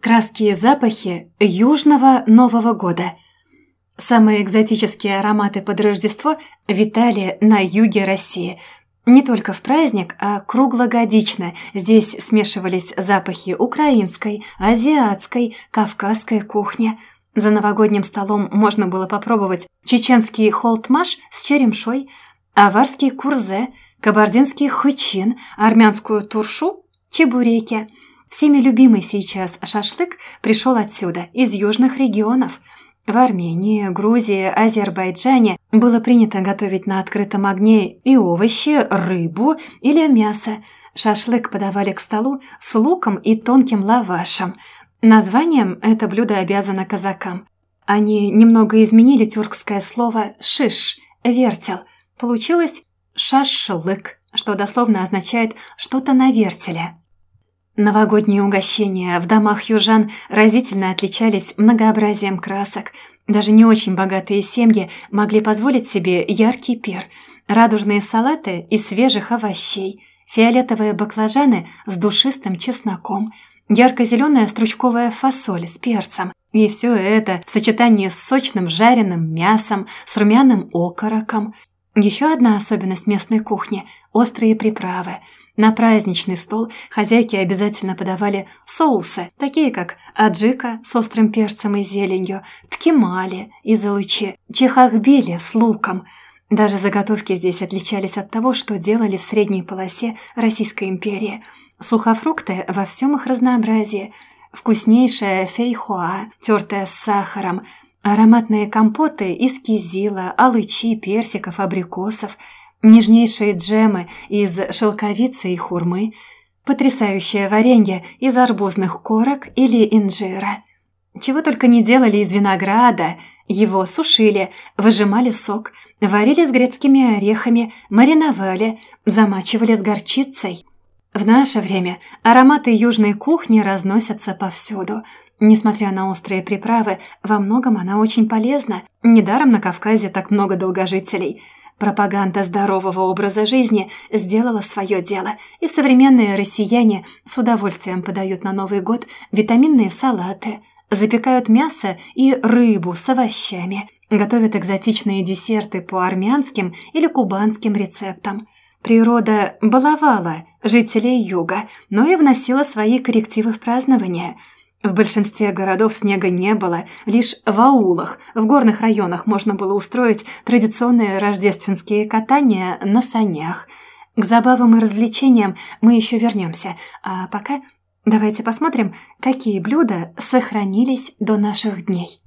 Краски и запахи Южного Нового года. Самые экзотические ароматы под Рождество витали на юге России. Не только в праздник, а круглогодично здесь смешивались запахи украинской, азиатской, кавказской кухни. За новогодним столом можно было попробовать чеченский холтмаш с черемшой, аварский курзе, кабардинский хычин, армянскую туршу, чебуреки – Всеми любимый сейчас шашлык пришел отсюда, из южных регионов. В Армении, Грузии, Азербайджане было принято готовить на открытом огне и овощи, рыбу или мясо. Шашлык подавали к столу с луком и тонким лавашем. Названием это блюдо обязано казакам. Они немного изменили тюркское слово «шиш» – «вертел». Получилось «шашлык», что дословно означает «что-то на вертеле». Новогодние угощения в домах южан разительно отличались многообразием красок. Даже не очень богатые семьи могли позволить себе яркий пир, радужные салаты из свежих овощей, фиолетовые баклажаны с душистым чесноком, ярко-зеленая стручковая фасоль с перцем. И все это в сочетании с сочным жареным мясом, с румяным окороком. Еще одна особенность местной кухни – острые приправы – на праздничный стол хозяйки обязательно подавали соусы, такие как аджика с острым перцем и зеленью, ткемали из алычи, чехахбели с луком. Даже заготовки здесь отличались от того, что делали в средней полосе Российской империи. Сухофрукты во всем их разнообразии. Вкуснейшая фейхоа, тертая с сахаром, ароматные компоты из кизила, алычи, персиков, абрикосов – нежнейшие джемы из шелковицы и хурмы, потрясающее варенье из арбузных корок или инжира. Чего только не делали из винограда, его сушили, выжимали сок, варили с грецкими орехами, мариновали, замачивали с горчицей. В наше время ароматы южной кухни разносятся повсюду. Несмотря на острые приправы, во многом она очень полезна. Недаром на Кавказе так много долгожителей – Пропаганда здорового образа жизни сделала свое дело, и современные россияне с удовольствием подают на Новый год витаминные салаты, запекают мясо и рыбу с овощами, готовят экзотичные десерты по армянским или кубанским рецептам. Природа баловала жителей юга, но и вносила свои коррективы в празднование – в большинстве городов снега не было, лишь в аулах, в горных районах можно было устроить традиционные рождественские катания на санях. К забавам и развлечениям мы еще вернемся, а пока давайте посмотрим, какие блюда сохранились до наших дней.